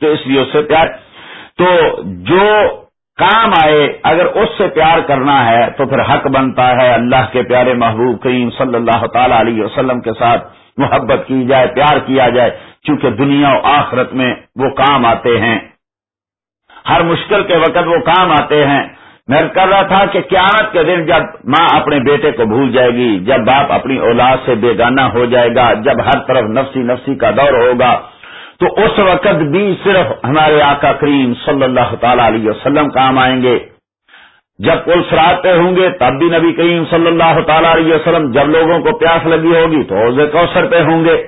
تو اس لیے اس سے پیار تو جو کام آئے، اگر اس سے پیار کرنا ہے، تو پھر حق بنتا ہے، اللہ کے پیارے محبوب کریم صلی اللہ تعالی علیہ وسلم کے ساتھ محبت کی جائے، پیار کیا جائے، چونکہ دنیا و آخرت میں وہ کام آتے ہیں۔ ہر مشکل کے وقت وہ کام آتے ہیں۔ میں کر رہا تھا کہ قیامت کے دن جب ماں اپنے بیٹے کو بھول جائے گی، جب باپ اپنی اولاد سے بےگانہ ہو جائے گا، جب ہر طرف نفسی نفسی کا دور ہوگا تو اس وقت بھی صرف ہمارے آقا کریم صلی اللہ تعالی علیہ وسلم کام آئیں گے۔ جب پل سراتے ہوں گے، تب بھی نبی کریم صلی اللہ تعالی علیہ وسلم جب لوگوں کو پیاس لگی ہوگی تو حوض کوثر پہ ہوں گے۔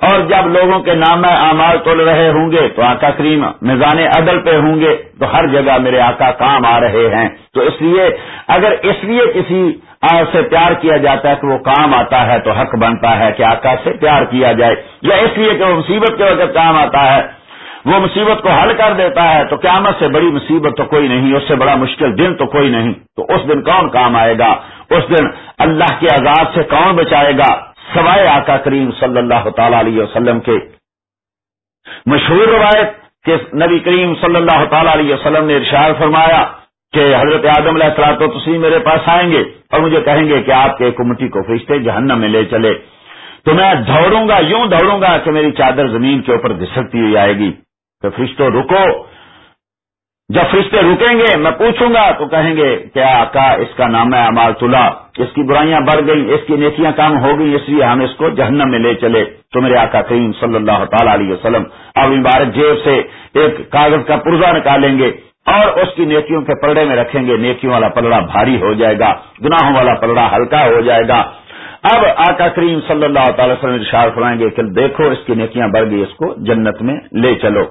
اور جب لوگوں کے نام اعمال تول رہے ہوں گے تو آقا کریم میزان عدل پہ ہوں گے تو ہر جگہ میرے آقا کام آ رہے ہیں۔ تو اس لیے اگر اس لیے کسی سے پیار کیا جاتا ہے کہ وہ کام آتا ہے تو حق بنتا ہے کہ آقا سے پیار کیا جائے، یا اس لیے کہ وہ مصیبت کے وقت کام آتا ہے۔ وہ مصیبت کو حل کر دیتا ہے تو قیامت سے بڑی مصیبت تو کوئی نہیں، اس سے بڑا مشکل دن تو کوئی نہیں۔ تو اس دن کون کام آئے گا؟ اس دن اللہ کے عذاب سے کون بچائے گا؟ سوائے آقا کریم صلی اللہ تعالی علیہ وسلم کے۔ مشہور روایت کہ نبی کریم صلی اللہ تعالی علیہ وسلم نے ارشاد فرمایا کہ حضرت آدم علیہ السلاط تو تسی میرے پاس آئیں گے اور مجھے کہیں گے کہ آپ کے کمٹی کو فرشتے جہنم میں لے چلے۔ تو میں دوڑوں گا، یوں دوڑوں گا کہ میری چادر زمین کے اوپر گھسکتی ہوئی آئے گی۔ تو فرشتوں رکو۔ جب فرشتے رکیں گے، میں پوچھوں گا تو کہیں گے کیا آقا، اس کا نام ہے امال تلا۔ اس کی برائیاں بڑھ گئی اس کی نیکیاں کام ہو گئی اس لیے ہم اس کو جہنم میں لے چلے۔ تو میرے آقا کریم صلی اللہ تعالی علیہ وسلم اب مبارک جیب سے ایک کاغذ کا پرزا نکالیں گے۔ اور اس کی نیکیوں کے پلڑے میں رکھیں گے۔ نیکیوں والا پلڑا بھاری ہو جائے گا، گناہوں والا پلڑا ہلکا ہو جائے گا۔ اب آقا کریم صلی اللہ تعالی وسلم اشار فرمائیں گے کہ دیکھو، اس کی نیکیاں بڑھ گئی، اس کو جنت میں لے چلو۔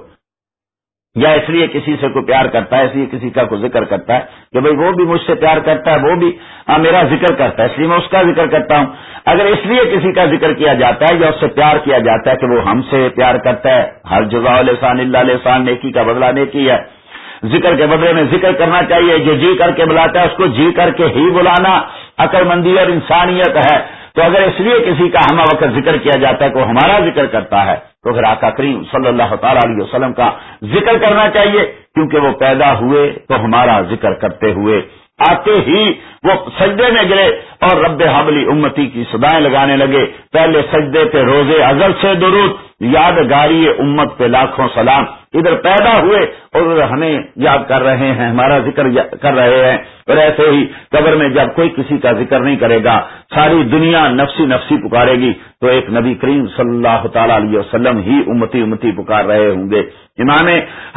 یا اس لیے کسی سے کوئی پیار کرتا ہے، اس لیے کسی کا کوئی ذکر کرتا ہے کہ بھائی وہ بھی مجھ سے پیار کرتا ہے، وہ بھی ہاں، میرا ذکر کرتا ہے، اس لیے میں اس کا ذکر کرتا ہوں۔ اگر اس لیے کسی کا ذکر کیا جاتا ہے یا اس سے پیار کیا جاتا ہے کہ وہ ہم سے پیار کرتا ہے، ہر جزا لسان اللہ لسان، نیکی کا بدلہ نیکی ہے۔ ذکر کے بدلے میں ذکر کرنا چاہیے۔ جو جی کر کے بلاتا ہے، اس کو جی کر کے ہی بلانا عقل مندی اور انسانیت ہے۔ تو اگر اس لیے کسی کا ہمہ وقت ذکر کیا جاتا ہے کہ وہ ہمارا ذکر کرتا ہے، تو پھر آقا کریم صلی اللہ تعالی علیہ وسلم کا ذکر کرنا چاہیے۔ کیونکہ وہ پیدا ہوئے تو ہمارا ذکر کرتے ہوئے آتے ہی وہ سجدے میں گرے اور رب حبلی امتی کی سدائیں لگانے لگے۔ پہلے سجدے پہ روزے ازل سے درود، یادگاری امت پہ لاکھوں سلام۔ ادھر پیدا ہوئے اور ہمیں یاد کر رہے ہیں، ہمارا ذکر کر رہے ہیں۔ اور ایسے ہی قبر میں جب کوئی کسی کا ذکر نہیں کرے گا، ساری دنیا نفسی نفسی پکارے گی، تو ایک نبی کریم صلی اللہ تعالی علیہ وسلم ہی امتی امتی پکار رہے ہوں گے۔ امام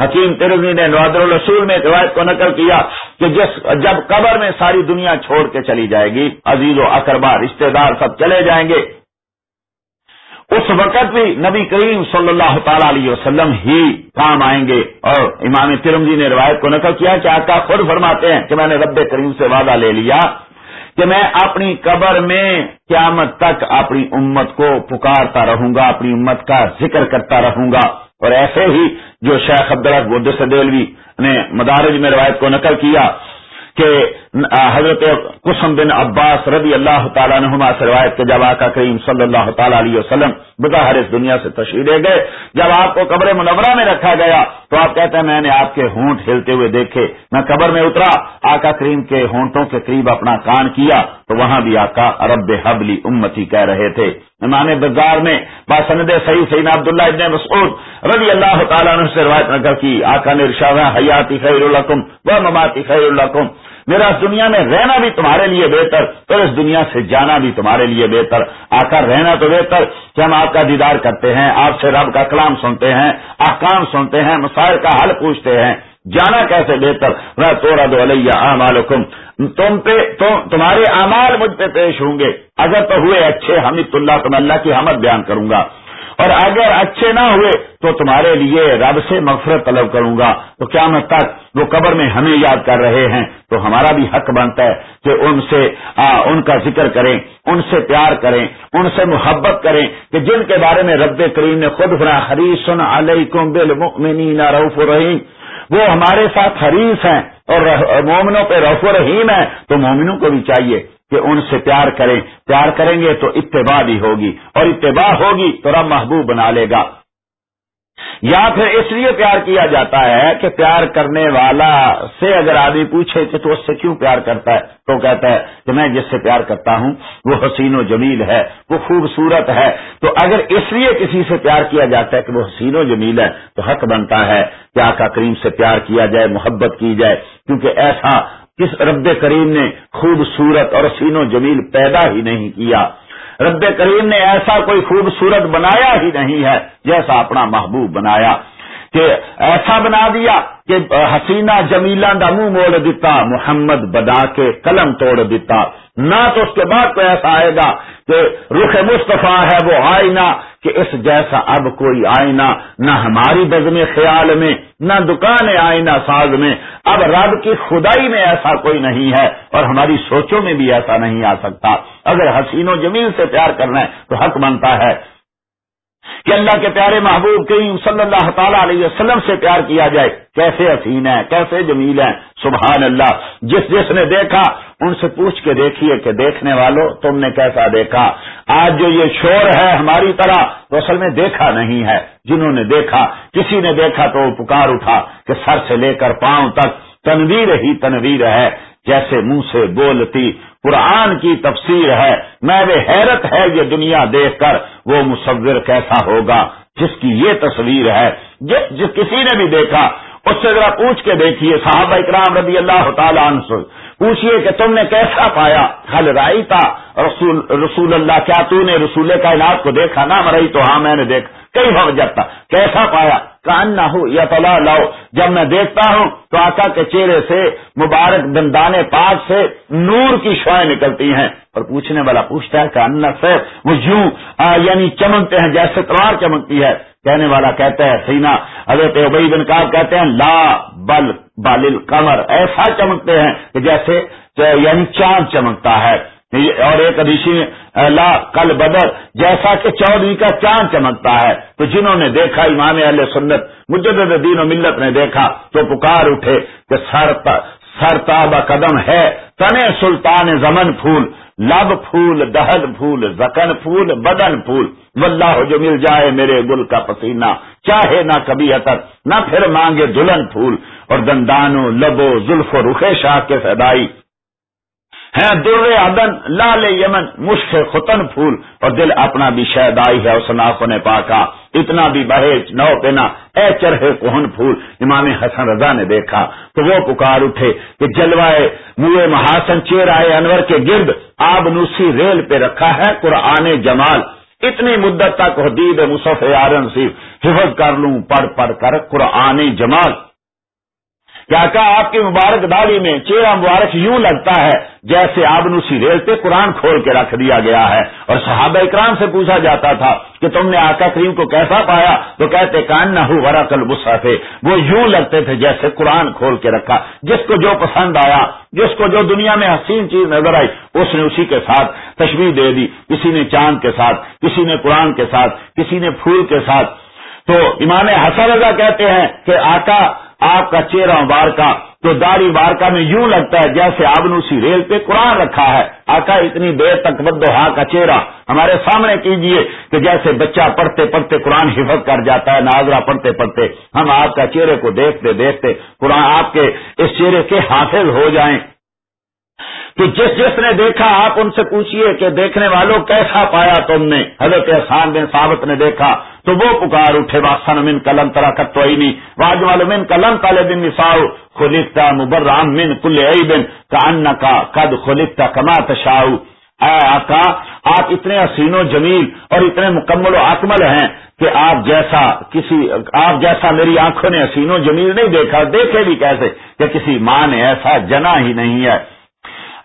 حکیم ترزی نے نوادر الرسول میں روایت کو نقل کیا کہ جس جب قبر میں ساری دنیا چھوڑ کے چلی جائے گی، عزیز و اقربا رشتہ دار سب چلے جائیں گے اس وقت بھی نبی کریم صلی اللہ تعالی علیہ وسلم ہی کام آئیں گے اور امام ترمزی نے روایت کو نقل کیا کہ آقا خود فرماتے ہیں کہ میں نے رب کریم سے وعدہ لے لیا کہ میں اپنی قبر میں قیامت تک اپنی امت کو پکارتا رہوں گا، اپنی امت کا ذکر کرتا رہوں گا۔ اور ایسے ہی جو شیخ عبداللہ سے دلوی نے مدارج میں روایت کو نقل کیا کہ حضرت قسم بن عباس رضی اللہ تعالیٰ نما سے روایت کے جب آقا کریم صلی اللہ تعالیٰ علیہ وسلم بظاہر اس دنیا سے تشریح گئے، جب آپ کو قبر منورہ میں رکھا گیا، تو آپ کہتے ہیں، میں نے آپ کے ہونٹ ہلتے ہوئے دیکھے، میں قبر میں اترا، آقا کریم کے ہونٹوں کے قریب اپنا کان کیا، تو وہاں بھی آقا رب حبلی امتی کہہ رہے تھے۔ امام بازار میں باسند صحیح سعین عبداللہ ابن مسعود رضی اللہ تعالیٰ نے سے روایت نگر کی، آقا نے ارشاد حیاتی خیر القم و مماتی خیر القم میرا اس دنیا میں رہنا بھی تمہارے لیے بہتر اور اس دنیا سے جانا بھی تمہارے لیے بہتر۔ آ کر رہنا تو بہتر، کہ ہم آپ کا دیدار کرتے ہیں، آپ سے رب کا کلام سنتے ہیں، احکام سنتے ہیں، مسائل کا حل پوچھتے ہیں۔ جانا کیسے بہتر؟ میں توڑا دو علیہ تم پہ تمہارے اعمال مجھ پہ پیش ہوں گے۔ اگر تو ہوئے اچھے حمید اللہ، تو میں اللہ کی حمد بیان کروں گا۔ اور اگر اچھے نہ ہوئے تو تمہارے لیے رب سے مغفرت طلب کروں گا۔ تو کیا میں تک وہ قبر میں ہمیں یاد کر رہے ہیں۔ تو ہمارا بھی حق بنتا ہے کہ ان سے آ, ان کا ذکر کریں ان سے پیار کریں ان سے محبت کریں کہ جن کے بارے میں رب کریم نے خود فرا حریصن علیکم بالمؤمنین رعوف الرحیم وہ ہمارے ساتھ حریص ہیں اور مومنوں پہ رف و رحیم ہے تو مومنوں کو بھی چاہیے۔ کہ ان سے پیار کریں۔ پیار کریں گے تو اتباع بھی ہوگی۔ اور اتباع ہوگی تو رب محبوب بنا لے گا۔ یا پھر اس لیے پیار کیا جاتا ہے کہ پیار کرنے والا سے اگر آدمی پوچھے کہ تو اس سے کیوں پیار کرتا ہے؟ تو کہتا ہے کہ میں جس سے پیار کرتا ہوں، وہ حسین و جمیل ہے، وہ خوبصورت ہے۔ تو اگر اس لیے کسی سے پیار کیا جاتا ہے کہ وہ حسین و جمیل ہے، تو حق بنتا ہے کہ آقا کریم سے پیار کیا جائے، محبت کی جائے۔ کیونکہ ایسا کس رب کریم نے خوبصورت اور سین و جمیل پیدا ہی نہیں کیا۔ رب کریم نے ایسا کوئی خوبصورت بنایا ہی نہیں ہے جیسا اپنا محبوب بنایا۔ کہ ایسا بنا دیا کہ حسینہ جمیلا دا منہ موڑ دیتا، محمد بدا کے قلم توڑ دیتا۔ نہ تو اس کے بعد کوئی ایسا آئے گا کہ رخ مصطفیٰ ہے وہ آئینہ، کہ اس جیسا اب کوئی آئینہ نہ ہماری بزم خیال میں، نہ دکان آئینہ ساز میں۔ اب رب کی خدائی میں ایسا کوئی نہیں ہے اور ہماری سوچوں میں بھی ایسا نہیں آ سکتا۔ اگر حسین و جمیل سے پیار کرنا ہے تو حق بنتا ہے۔ کہ اللہ کے پیارے محبوب کریم صلی اللہ تعالی علیہ وسلم سے پیار کیا جائے۔ کیسے حسین ہے کیسے جمیل ہیں؟ سبحان اللہ۔ جس جس نے دیکھا، ان سے پوچھ کے دیکھیے کہ دیکھنے والوں تم نے کیسا دیکھا؟ آج جو یہ شور ہے ہماری طرح تو اصل میں دیکھا نہیں ہے۔ جنہوں نے دیکھا، کسی نے دیکھا تو وہ پکار اٹھا کہ سر سے لے کر پاؤں تک تنویر ہی تنویر ہے۔ جیسے منہ سے بولتی قرآن کی تفسیر ہے، میں وہ حیرت ہے یہ دنیا دیکھ کر، وہ مصور کیسا ہوگا؟ جس کی یہ تصویر ہے، جس جس کسی نے بھی دیکھا، اس سے ذرا پوچھ کے دیکھیے صاحب اکرام رضی اللہ تعالیٰ عنہ، پوچھئے کہ تم نے کیسا پایا؟ حل رائی تھا رسول رسول اللہ، کیا تو نے رسول کائنات کو دیکھا؟ نہ مرئی تو ہاں میں نے دیکھا۔ کئی بھاگ تھا کیسا پایا؟ کان نہ ہو یا تلا لاؤ جب میں دیکھتا ہوں تو آقا کے چہرے سے مبارک دندان پاک سے نور کی شوائیں نکلتی ہیں۔ اور پوچھنے والا پوچھتا ہے کہ ان سے وہ یوں یعنی چمکتے ہیں، جیسے تلوار چمکتی ہے۔ کہنے والا کہتا ہے، سینا، حضرت ابئی بن کاب کہتے ہیں، لا بل بالل کمر ایسا چمکتے ہیں کہ جیسے یعنی چاند چمکتا ہے۔ اور ایک ادیشی لا کل بدر، جیسا کہ چودھری کا چاند چمکتا ہے۔ تو جنہوں نے دیکھا، امام علیہ سنت، مجدد دین و ملت نے دیکھا، تو پکار اٹھے کہ سر سر تاب قدم ہے۔ تنے سلطان زمن پھول، لب پھول، دہد پھول، زکن پھول، بدن پھول۔ واللہ جو مل جائے میرے گل کا پسینہ۔ چاہے نہ کبھی اطر نہ پھر مانگے دلہن پھول۔ اور دندانو لبو زلف و رخ شاہ کے فدائی۔ ہے در عدن، لال یمن مشف ختن پھول، اور دل اپنا بھی شہدائی ہے اس نے پاکا۔ اتنا بھی بہیج، نو پینا، اے چرہے کوہن پھول۔ امام حسن رضا نے دیکھا تو وہ پکار اٹھے کہ جلوائے منہ محاسن چیر آئے انور کے گرد، آب نوسی ریل پہ رکھا ہے قرآن جمال۔ اتنی مدت تک حدیب مصف یارن صرف حفظ کر لوں، پڑھ پڑھ کر قرآن جمال۔ کیا کہا آپ کی مبارک داڑھی میں چہرہ مبارک یوں لگتا ہے جیسے آبنوسی ریل پہ قرآن کھول کے رکھ دیا گیا ہے۔ اور صحابہ اکرام سے پوچھا جاتا تھا کہ تم نے آقا کریم کو کیسا پایا؟ تو کہتے کان نہ ہو ورا کل تھے۔ وہ یوں لگتے تھے جیسے قرآن کھول کے رکھا۔ جس کو جو پسند آیا، جس کو جو دنیا میں حسین چیز نظر آئی، اس نے اسی کے ساتھ تشویح دے دی۔ کسی نے چاند کے ساتھ، کسی نے قرآن کے ساتھ، کسی نے پھول کے ساتھ۔ تو امام حسن رضا کہتے ہیں کہ آقا آپ کا چہرہ مبارکہ تو داری وارکا میں یوں لگتا ہے جیسے آپ نے اسی ریل پہ قرآن رکھا ہے۔ آقا، اتنی دیر تک بدوہا کا چہرہ۔ ہمارے سامنے کیجیے کہ جیسے بچہ پڑھتے پڑھتے قرآن حفظ کر جاتا ہے، ناظرہ پڑھتے پڑھتے۔ ہم آپ کا چہرے کو دیکھتے دیکھتے قرآن آپ کے اس چہرے کے حافظ ہو جائیں۔ تو جس جس نے دیکھا آپ ان سے پوچھئے کہ دیکھنے والوں کیسا پایا تم نے؟ حضرت احسان بن ثابت نے دیکھا، تو وہ پکار اٹھے، واسن من قلم ترا کتوئی واج وال من قلم تالے بن نساؤ خلکتا مبرام من کل بن کا ان کا قد خلکتا کما تشاؤ۔ اے آقا، آپ اتنے حسین و جمیل اور اتنے مکمل و اکمل ہیں کہ آپ جیسا کسی، آپ جیسا میری آنکھوں نے حسین و جمیل نہیں دیکھا، دیکھے بھی کیسے کہ کسی ماں نے ایسا جنا ہی نہیں ہے۔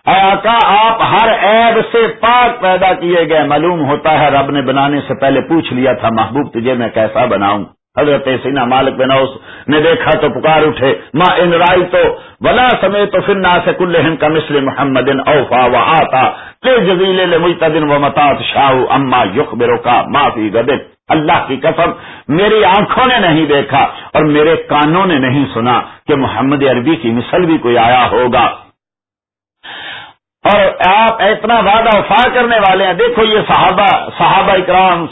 اے آقا آپ ہر عیب سے پاک پیدا کیے گئے معلوم ہوتا ہے، رب نے بنانے سے پہلے پوچھ لیا تھا، محبوب تجھے میں کیسا بناؤں؟ حضرت سینا مالک بن اوس نے دیکھا تو پکار اٹھے ماں ان رائی تو ولا سمے تو پھر سے کل کا مسل محمد اوفا و آتا جزیل مجتدن و متاط شاہ اما یخ برو کا معافی گدن اللہ کی قسم، میری آنکھوں نے نہیں دیکھا اور میرے کانوں نے نہیں سنا کہ محمد عربی کی مثل بھی کوئی آیا ہوگا۔ اور آپ اتنا وعدہ وفا کرنے والے ہیں۔ دیکھو یہ صحابہ صحابہ اکرام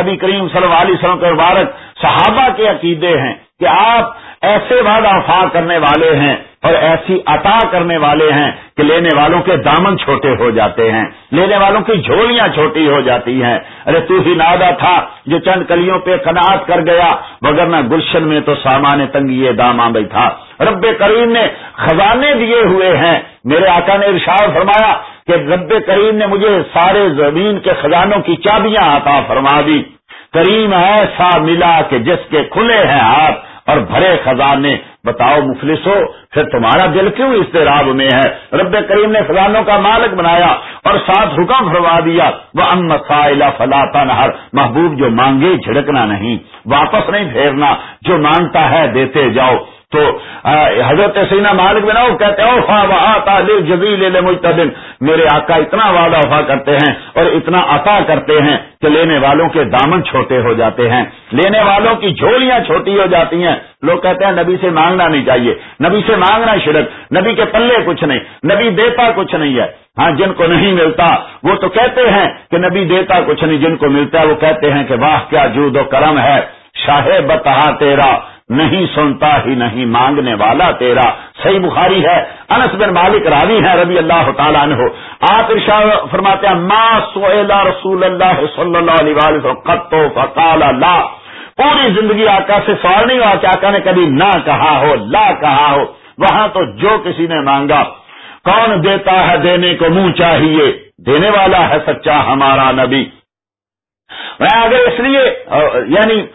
نبی کریم صلی اللہ علیہ وسلم کے مبارک صحابہ کے عقیدے ہیں کہ آپ ایسے وعدہ وفا کرنے والے ہیں اور ایسی عطا کرنے والے ہیں کہ لینے والوں کے دامن چھوٹے ہو جاتے ہیں، لینے والوں کی جھولیاں چھوٹی ہو جاتی ہیں۔ ارے تو ہی نادا تھا جو چند کلیوں پہ قناعت کر گیا، مگر نہ گلشن میں تو سامان تنگی دام بھائی تھا۔ رب کریم نے خزانے دیے ہوئے ہیں۔ میرے آقا نے ارشاد فرمایا کہ رب کریم نے مجھے سارے زمین کے خزانوں کی چابیاں عطا فرما دی۔ کریم ایسا ملا کہ جس کے کھلے ہیں ہاتھ اور بھرے خزانے۔ بتاؤ مفلس ہو پھر تمہارا دل کیوں استراب میں ہے؟ رب کریم نے فلانوں کا مالک بنایا اور ساتھ حکم فرما دیا۔ وہ ام مسائل فلاطا نہر محبوب جو مانگے، جھڑکنا نہیں۔ واپس نہیں پھیرنا۔ جو مانگتا ہے، دیتے جاؤ۔ تو حضرت سینا مالک بنا وہ کہتے ہیں فا وہاں جزیل مجتدن میرے آقا اتنا وعدہ وفا کرتے ہیں اور اتنا عطا کرتے ہیں کہ لینے والوں کے دامن چھوٹے ہو جاتے ہیں۔ لینے والوں کی جھولیاں چھوٹی ہو جاتی ہیں۔ لوگ کہتے ہیں، نبی سے مانگنا نہیں چاہیے۔ نبی سے مانگنا شرک۔ نبی کے پلے کچھ نہیں۔ نبی دیتا کچھ نہیں ہے۔ ہاں جن کو نہیں ملتا، وہ تو کہتے ہیں کہ نبی دیتا کچھ نہیں۔ جن کو ملتا ہے، وہ کہتے ہیں کہ واہ، کیا جود و کرم ہے۔ شاہ بتا تیرا۔ نہیں سنتا ہی نہیں مانگنے والا تیرا۔ صحیح بخاری ہے۔ انس بن مالک راوی ہے ربی اللہ تعالیٰ نے آپ ارشاد فرماتے ہیں، ما سویلا رسول اللہ صلی اللہ علیہ وسلم فقال اللہ پوری زندگی آقا سے سوال نہیں ہوا کہ آقا نے کبھی نہ کہا ہو، لا کہا ہو۔ وہاں تو جو کسی نے مانگا۔ کون دیتا ہے دینے کو منہ چاہیے؟ دینے والا ہے سچا ہمارا نبی۔ میں اگر اس لیے یعنی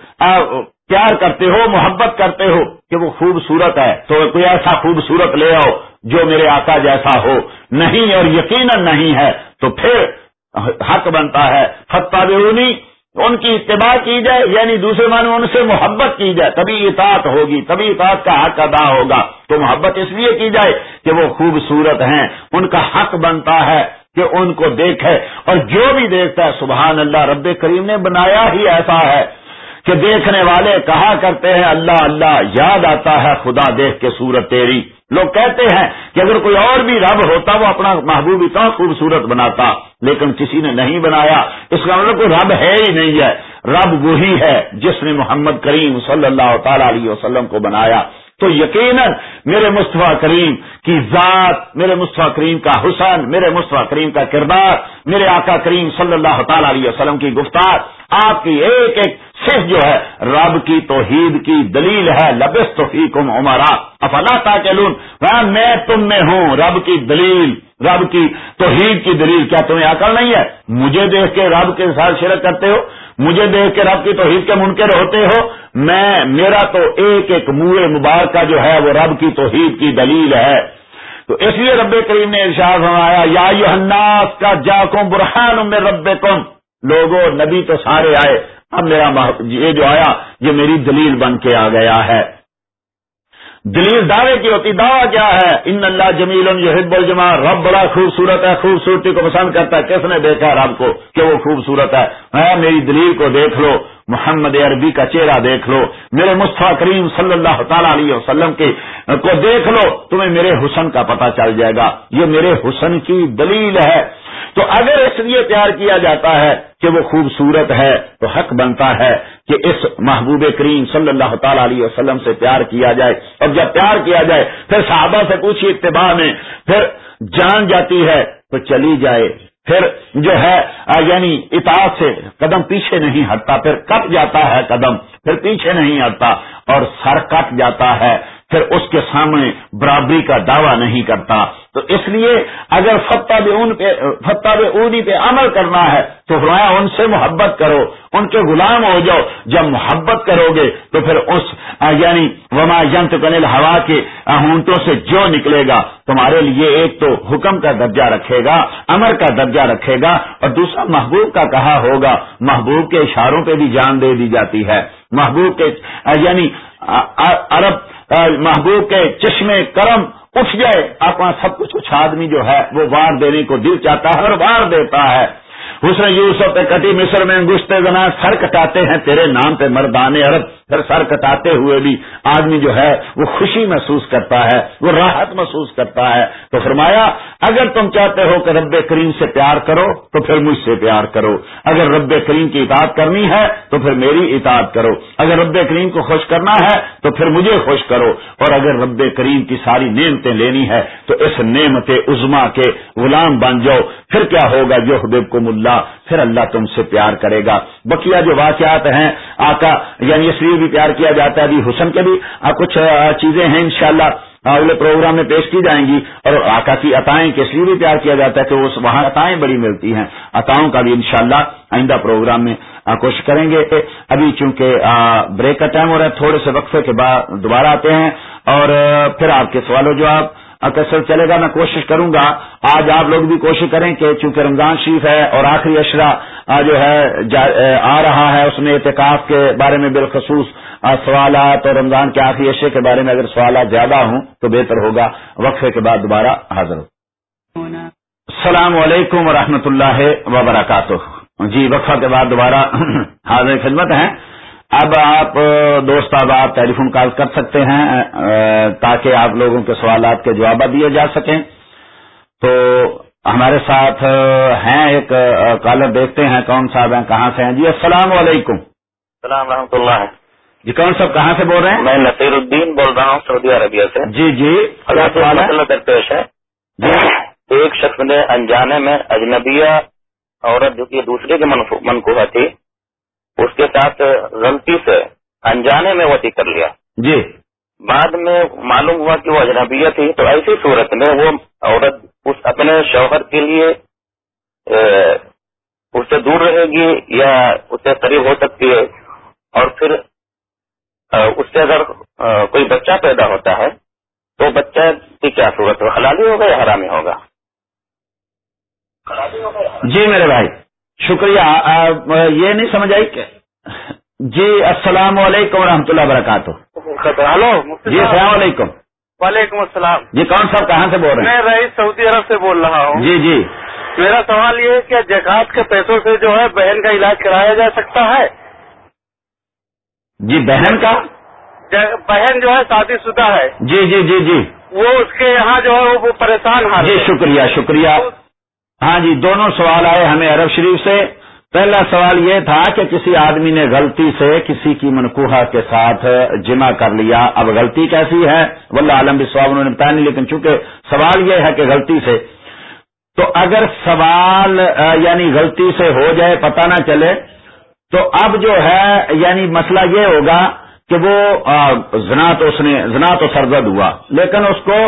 پیار کرتے ہو، محبت کرتے ہو کہ وہ خوبصورت ہے۔ تو کوئی ایسا خوبصورت لے آؤ جو میرے آقا جیسا ہو۔ نہیں اور یقیناً نہیں ہے۔ تو پھر حق بنتا ہے۔ فتح بیرونی ان کی اتباع کی جائے یعنی دوسرے معنی ان سے محبت کی جائے۔ تبھی اطاعت ہوگی، تبھی اطاعت کا حق ادا ہوگا۔ تو محبت اس لیے کی جائے کہ وہ خوبصورت ہیں۔ ان کا حق بنتا ہے کہ ان کو دیکھے۔ اور جو بھی دیکھتا ہے، سبحان اللہ، رب کریم نے بنایا ہی ایسا ہے۔ کہ دیکھنے والے کہا کرتے ہیں، اللہ اللہ، یاد آتا ہے، خدا دیکھ کے صورت تیری۔ لوگ کہتے ہیں کہ اگر کوئی اور بھی رب ہوتا، وہ اپنا محبوب اتنا خوبصورت بناتا، لیکن کسی نے نہیں بنایا، اس کا مطلب کوئی رب ہے ہی نہیں ہے۔ رب وہی ہے جس نے محمد کریم صلی اللہ تعالی علیہ وسلم کو بنایا۔ تو یقیناً میرے مصطفیٰ کریم کی ذات، میرے مصطفیٰ کریم کا حسن، میرے مصطفیٰ کریم کا کردار، میرے آقا کریم صلی اللہ تعالی علیہ وسلم کی گفتار، آپ کی ایک ایک صرف جو ہے، رب کی توحید کی دلیل ہے لبس توفیقم عمرا۔ افلا تاکلون؟ ہاں، میں تم میں ہوں، رب کی دلیل، رب کی توحید کی دلیل۔ کیا تمہیں عقل نہیں ہے؟ مجھے دیکھ کے رب کے ساتھ شرک کرتے ہو؟ مجھے دیکھ کے رب کی توحید کے منکر ہوتے ہو؟ میں، میرا تو ایک ایک منہ مبارکہ جو ہے، وہ رب کی توحید کی دلیل ہے۔ تو اس لیے رب کریم نے ارشاد فرمایا، یا الناس کا جا کم برہان میں رب لوگوں، نبی تو سارے آئے۔ اب میرا یہ جو آیا، یہ میری دلیل بن کے آ گیا ہے۔ دلیل دعوے کی ہوتی، دعویٰ کیا ہے؟ ان اللہ جمیل یہ الجما رب بڑا خوبصورت ہے، خوبصورتی کو پسند کرتا ہے۔ کس نے دیکھا رب کو کہ وہ خوبصورت ہے؟ میری دلیل کو دیکھ لو، محمد عربی کا چہرہ دیکھ لو، میرے مصطفیٰ کریم صلی اللہ تعالی علیہ وسلم کے کو دیکھ لو، تمہیں میرے حسن کا پتہ چل جائے گا۔ یہ میرے حسن کی دلیل ہے۔ تو اگر اس لیے پیار کیا جاتا ہے کہ وہ خوبصورت ہے، تو حق بنتا ہے کہ اس محبوب کریم صلی اللہ تعالی علیہ وسلم سے پیار کیا جائے۔ اور جب پیار کیا جائے، پھر صحابہ سے پوچھی اتباع میں، پھر جان جاتی ہے تو چلی جائے۔ پھر جو ہے یعنی اطاعت سے قدم پیچھے نہیں ہٹتا۔ پھر کٹ جاتا ہے قدم، پھر پیچھے نہیں ہٹتا۔ اور سر کٹ جاتا ہے۔ پھر اس کے سامنے برابری کا دعویٰ نہیں کرتا۔ تو اس لیے اگر فتح اون پہ فتح اونی پہ عمل کرنا ہے، تو فرمایا ان سے محبت کرو، ان کے غلام ہو جاؤ۔ جب محبت کرو گے، تو پھر اس یعنی وما ینت کنل ہوا کے ہونٹوں سے جو نکلے گا، تمہارے لیے ایک تو حکم کا درجہ رکھے گا، امر کا درجہ رکھے گا، اور دوسرا محبوب کا کہا ہوگا۔ محبوب کے اشاروں پہ بھی جان دے دی جاتی ہے۔ محبوب کے یعنی عرب محبوب کے چشمے کرم اٹھ جائے، اپنا سب کچھ کچھ آدمی جو ہے، وہ وار دینے کو دل چاہتا ہے اور وار دیتا ہے۔ حسن یوسف پہ کٹی مصر میں گشتے زنا سر کٹاتے ہیں، تیرے نام پہ مردان عرب۔ پھر سر کٹاتے ہوئے بھی آدمی جو ہے وہ خوشی محسوس کرتا ہے، وہ راحت محسوس کرتا ہے۔ تو فرمایا، اگر تم چاہتے ہو کہ رب کریم سے پیار کرو، تو پھر مجھ سے پیار کرو۔ اگر رب کریم کی اطاعت کرنی ہے، تو پھر میری اطاعت کرو۔ اگر رب کریم کو خوش کرنا ہے، تو پھر مجھے خوش کرو۔ اور اگر رب کریم کی ساری نعمتیں لینی ہے تو اس نعمت عزما کے غلام بن جاؤ۔ پھر کیا ہوگا؟ جو حدیب کو ملا پھر اللہ تم سے پیار کرے گا۔ بقیہ جو واقعات ہیں، آقا یعنی اس لیے بھی پیار کیا جاتا ہے۔ ابھی حسن کے بھی کچھ چیزیں ہیں انشاءاللہ اگلے پروگرام میں پیش کی جائیں گی۔ اور آقا کی عطائیں کس لیے بھی پیار کیا جاتا ہے کہ وہاں عطائیں بڑی ملتی ہیں۔ عطاؤں کا بھی انشاءاللہ آئندہ پروگرام میں کوشش کریں گے۔ ابھی چونکہ بریک کا ٹائم ہو رہا ہے، تھوڑے سے وقفے کے بعد دوبارہ آتے ہیں۔ اور پھر آپ کے سوال و جواب کیسر چلے گا، میں کوشش کروں گا۔ آج آپ لوگ بھی کوشش کریں کہ چونکہ رمضان شریف ہے اور آخری اشرا جو ہے آ رہا ہے، اس میں اعتکاف کے بارے میں بالخصوص سوالات اور رمضان کے آخری اشرے کے بارے میں اگر سوالات زیادہ ہوں تو بہتر ہوگا۔ وقفے کے بعد دوبارہ حاضر ہو السلام علیکم و اللہ وبرکاتہ۔ جی وقفہ کے بعد دوبارہ حاضر خدمت ہیں۔ اب آپ دوست اب آپ ٹیلی فون کال کر سکتے ہیں تاکہ آپ لوگوں کے سوالات کے جواب دیے جا سکیں۔ تو ہمارے ساتھ ہیں ایک کالر دیکھتے ہیں کون صاحب ہیں کہاں سے ہیں؟ جی السلام علیکم۔ السلام رحمۃ اللہ۔ جی کون صاحب کہاں سے بول رہے ہیں؟ میں نصیر الدین بول رہا ہوں سعودی عربیہ سے۔ جی جی۔ اللہ درپیش ہے۔ جی۔ ایک شخص نے انجانے میں اجنبیہ عورت جو کہ دوسرے کے منقوبہ تھی اس کے ساتھ غلطی سے انجانے میں وسیع کر لیا۔ جی۔ بعد میں معلوم ہوا کہ وہ اجنبیہ تھی تو ایسی صورت میں وہ عورت اس اپنے شوہر کے لیے اس سے دور رہے گی یا اس سے قریب ہو سکتی ہے؟ اور پھر اس سے اگر کوئی بچہ پیدا ہوتا ہے تو بچہ کی کیا صورت؟ ہو حلالی ہوگا یا حرامی ہوگا؟ جی میرے بھائی۔ شکریہ یہ نہیں سمجھ آئی کہ جی السلام علیکم و رحمۃ اللہ وبرکاتہ۔ ہلو جی السلام علیکم۔ وعلیکم السلام۔ جی کون صاحب کہاں سے بول رہے ہیں؟ میں رئیس سعودی عرب سے بول رہا ہوں۔ جی جی۔ میرا سوال یہ ہے کہ جکات کے پیسوں سے جو ہے بہن کا علاج کرایا جا سکتا ہے؟ جی بہن کا؟ بہن جو ہے شادی شدہ ہے۔ جی جی جی جی۔ وہ اس کے یہاں جو ہے وہ پریشان جی شکریہ شکریہ۔ ہاں جی دونوں سوال آئے ہمیں عرب شریف سے۔ پہلا سوال یہ تھا کہ کسی آدمی نے غلطی سے کسی کی منقوہ کے ساتھ جمع کر لیا۔ اب غلطی کیسی ہے؟ واللہ عالم بسواب انہوں نے بتایا نہیں، لیکن چونکہ سوال یہ ہے کہ غلطی سے۔ تو اگر سوال یعنی غلطی سے ہو جائے، پتہ نہ چلے، تو اب جو ہے یعنی مسئلہ یہ ہوگا کہ وہ زنا تو اس نے، زنا تو سرزد ہوا، لیکن اس کو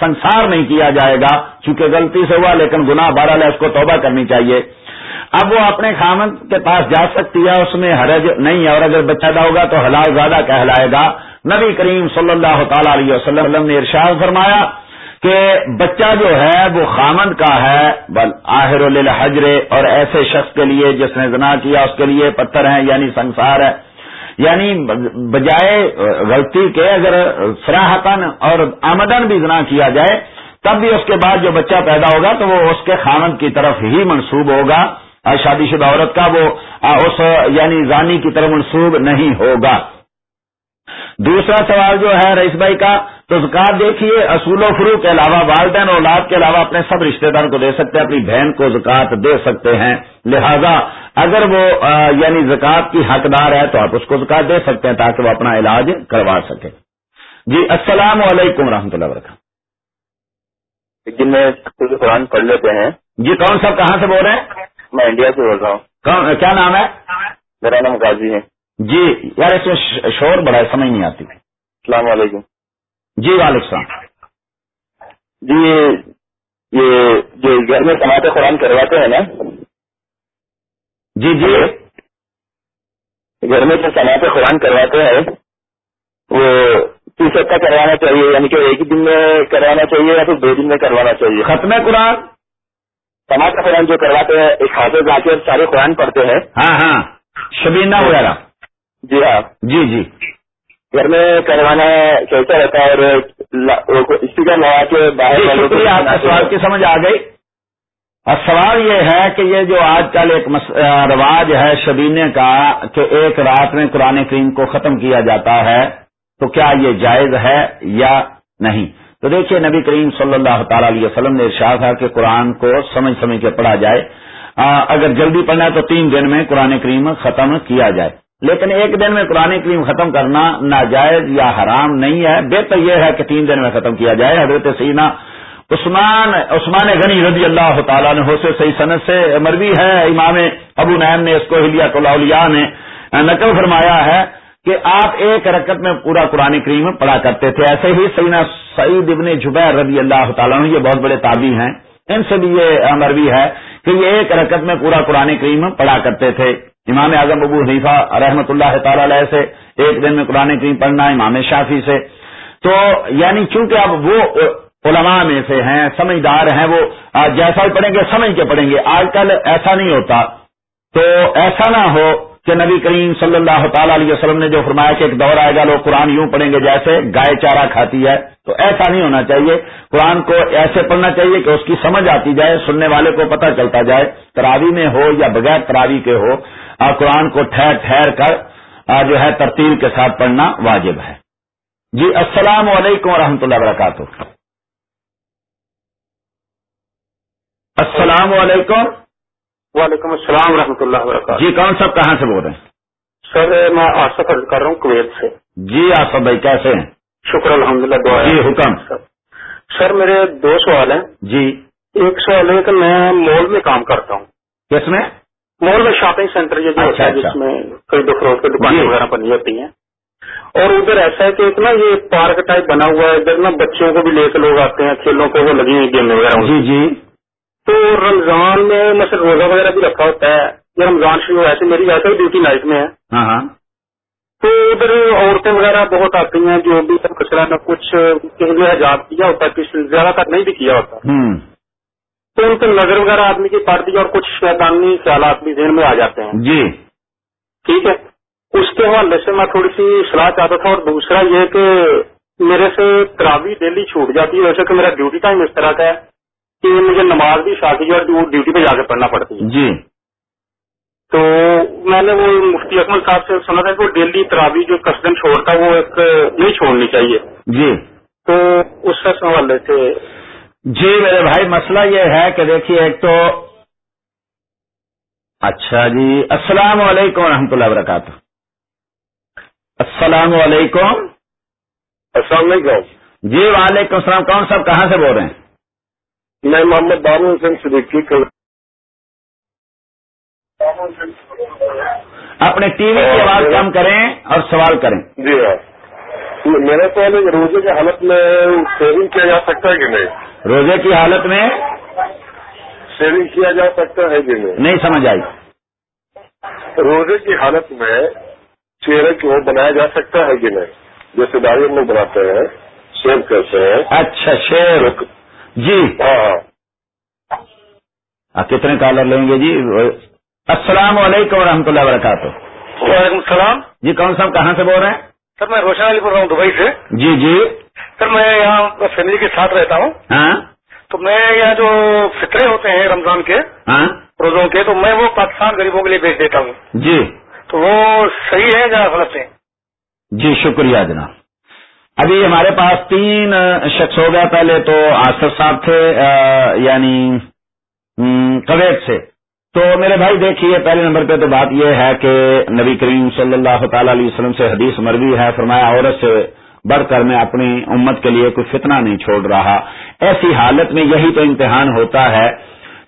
سنسار نہیں کیا جائے گا، چونکہ غلطی سے ہوا، لیکن گناہ بارہ ہے اس کو توبہ کرنی چاہیے۔ اب وہ اپنے خامن کے پاس جا سکتی ہے، اس میں حرج نہیں ہے، اور اگر بچہ پیدا ہوگا تو حلال زیادہ کہلائے گا۔ نبی کریم صلی اللہ تعالی علیہ وسلم نے ارشاد فرمایا کہ بچہ جو ہے، وہ خامند کا ہے۔ بل آہر الحجر اور ایسے شخص کے لیے جس نے زنا کیا، اس کے لیے پتھر ہیں یعنی سنسار ہے یعنی بجائے غلطی کے اگر فراہتن اور آمدن بھی گنا کیا جائے، تب بھی اس کے بعد جو بچہ پیدا ہوگا تو وہ اس کے خامد کی طرف ہی منسوب ہوگا۔ شادی شدہ عورت کا وہ اس یعنی زانی کی طرف منسوب نہیں ہوگا۔ دوسرا سوال جو ہے رئیس بھائی کا تو زکات دیکھیے اصول و فرو کے علاوہ والدین اور اولاد کے علاوہ اپنے سب رشتہ داروں کو دے سکتے ہیں اپنی بہن کو زکات دے سکتے ہیں۔ لہذا اگر وہ یعنی زکات کی حقدار ہے تو آپ اس کو زکات دے سکتے ہیں تاکہ وہ اپنا علاج کروا سکے۔ جی السلام علیکم رحمۃ اللہ وبرکاتہ۔ جن میں قرآن پڑھ لیتے ہیں۔ جی کون صاحب کہاں سے بول رہے ہیں؟ میں انڈیا سے بول رہا ہوں۔ کیا نام ہے؟ میرا نام غازی ہے۔ جی یار اس میں شور بڑا ہے سمجھ نہیں آتی۔ السلام علیکم۔ جی وعلیکم السلام۔ جی یہ جو گھر میں سماعت قرآن کرواتے ہیں نا۔ جی جی۔ گھر میں جو سماعت قرآن کرواتے ہیں وہ تیس کا کروانا چاہیے؟ یعنی کہ ایک دن میں کروانا چاہیے یا پھر دو دن میں کروانا چاہیے؟ ختم قرآن۔ سماج کا قرآن جو کرواتے ہیں ایک حافظ آ کے سارے قرآن پڑھتے ہیں۔ ہاں ہاں۔ شبینہ وغیرہ۔ جی ہاں۔ جی جی۔ گھر میں کروانا کیسا رہتا ہے اور اسپیکر لگا کے باہر جی، شکریہ آپ کا سوال کی سمجھ آ گئی۔ اور سوال یہ ہے کہ یہ جو آج کل ایک رواج ہے شبینے کا کہ ایک رات میں قرآن کریم کو ختم کیا جاتا ہے تو کیا یہ جائز ہے یا نہیں؟ تو دیکھیے نبی کریم صلی اللہ تعالی علیہ وسلم نے ارشاد ہے کہ قرآن کو سمجھ سمجھ کے پڑھا جائے۔ اگر جلدی پڑھنا ہے تو تین دن میں قرآن کریم ختم کیا جائے۔ لیکن ایک دن میں قرآن کریم ختم کرنا ناجائز یا حرام نہیں ہے۔ بہتر یہ ہے کہ تین دن میں ختم کیا جائے۔ حضرت سینا عثمان عثمان غنی رضی اللہ تعالیٰ نے حوصے صحیح صنعت سے مروی ہے۔ امام ابو نعیم نے اس کو ہلیا کو نے نقل فرمایا ہے کہ آپ ایک رکت میں پورا قرآن کریم پڑھا کرتے تھے۔ ایسے ہی سینا سعید ابن جبیر رضی اللہ تعالیٰ یہ بہت بڑے تابی ہیں۔ ان سے بھی یہ مروی ہے کہ یہ ایک رکت میں پورا قرآن کریم پڑھا کرتے تھے۔ امام اعظم ابو حنیفہ رحمۃ اللہ تعالی علیہ سے ایک دن میں قرآن کریم پڑھنا، امام شافی سے۔ تو یعنی چونکہ اب وہ علماء میں سے ہیں، سمجھدار ہیں، وہ جیسا بھی پڑھیں گے، سمجھ کے پڑھیں گے۔ آج کل ایسا نہیں ہوتا۔ تو ایسا نہ ہو کہ نبی کریم صلی اللہ تعالی علیہ وسلم نے جو فرمایا کہ ایک دور آئے گا، لوگ قرآن یوں پڑھیں گے جیسے گائے چارہ کھاتی ہے۔ تو ایسا نہیں ہونا چاہیے۔ قرآن کو ایسے پڑھنا چاہیے کہ اس کی سمجھ آتی جائے، سننے والے کو پتہ چلتا جائے، تراوی میں ہو یا بغیر تراوی کے ہو۔ قرآن کو ٹھہر ٹھہر کر جو ہے ترتیب کے ساتھ پڑھنا واجب ہے۔ جی السلام علیکم و اللہ وبرکاتہ۔ السلام علیکم۔ وعلیکم السلام و اللہ وبرکاتہ۔ جی کون صاحب کہاں سے بول رہے ہیں؟ سر میں آصف عرض کر رہا ہوں کویت سے۔ جی آصف بھائی کیسے ہیں؟ شکر الحمد للہ جی حکم۔ سر میرے دو سوال ہیں۔ جی۔ ایک سوال ہے کہ میں مال میں کام کرتا ہوں۔ کس میں؟ مال میں شاپنگ سینٹر جو اچھا، ہوتا ہے اچھا۔ جس میں خرید و فروخت کی دکانیں جی۔ وغیرہ بنی ہوتی ہیں۔ اور ادھر ایسا ہے کہ اتنا یہ پارک ٹائپ بنا ہوا ہے ادھر نا بچوں کو بھی لے کے لوگ آتے ہیں کھیلوں پہ وہ لگی ہوئی گیم وغیرہ جی جی۔ تو رمضان میں مثلا روزہ وغیرہ بھی رکھا ہوتا ہے یہ رمضان شروع ایسے میری ویسے ڈیوٹی نائٹ میں ہے۔ ہاں ہاں۔ تو ادھر عورتیں وغیرہ بہت آتی ہیں جو بھی سب کچرا نہ کچھ حجاب کیا ہوتا ہے زیادہ تر نہیں بھی کیا ہوتا۔ تو ان کو نظر وغیرہ آدمی کی پڑتی ہے اور کچھ شیطانی خیالات بھی ذہن میں آ جاتے ہیں۔ جی۔ ٹھیک ہے۔ اس کے حوالے سے میں تھوڑی سی صلاح چاہتا تھا اور دوسرا یہ کہ میرے سے تراوی ڈیلی چھوٹ جاتی ہے ویسے کہ میرا ڈیوٹی ٹائم اس طرح کا ہے کہ مجھے نماز بھی شادی اور ڈیوٹی پہ جا کے پڑھنا پڑتی ہے۔ جی۔ تو میں نے وہ مفتی اکمل صاحب سے سنا تھا کہ وہ ڈیلی تراوی جو کسٹم چھوڑتا وہ ایک نہیں چھوڑنی چاہیے۔ جی۔ تو اس سے حوالے سے جی میرے بھائی مسئلہ یہ ہے کہ دیکھیے ایک تو اچھا جی السلام علیکم رحمۃ اللہ وبرکاتہ۔ السلام علیکم۔ السلام علیکم۔ جی وعلیکم السلام۔ کون صاحب کہاں سے بول رہے ہیں؟ میں محمد بابو حسین صدیقی اپنے ٹی وی کی آواز کم کریں اور سوال کریں۔ جی ہاں۔ میرا سوال ہے روزے کی حالت میں سیونگ کیا جا سکتا ہے کہ نہیں؟ روزے کی حالت میں سیونگ کیا جا سکتا ہے کہ نہیں؟ نہیں سمجھ آئی۔ روزے کی حالت میں چہرے کو بنایا جا سکتا ہے کہ نہیں؟ جیسے داڑھی ہم لوگ بناتے ہیں شیو کرتے ہیں۔ اچھا شیر جی۔ ہاں ہاں۔ آپ کتنے کالر لیں گے جی؟ السلام علیکم ورحمۃ اللہ وبرکاتہ۔ وعلیکم السلام۔ جی کون صاحب کہاں سے بول رہے ہیں؟ سر میں روشن علی بول رہا ہوں دبئی سے۔ جی جی۔ سر میں یہاں فیملی کے ساتھ رہتا ہوں۔ ہاں۔ تو میں یہاں جو فطرے ہوتے ہیں رمضان کے ہاں۔ روزوں کے تو میں وہ پاکستان غریبوں کے لیے بھیج دیتا ہوں۔ جی۔ تو وہ صحیح ہے یا غلط ہے؟ جی شکریہ جناب۔ ابھی ہمارے پاس تین شخص ہو گیا پہلے تو آصف صاحب تھے یعنی کویت سے۔ تو میرے بھائی دیکھیے، پہلے نمبر پہ تو بات یہ ہے کہ نبی کریم صلی اللہ تعالی علیہ وسلم سے حدیث مروی ہے، فرمایا عورت سے بڑھ کر میں اپنی امت کے لیے کوئی فتنہ نہیں چھوڑ رہا۔ ایسی حالت میں یہی تو امتحان ہوتا ہے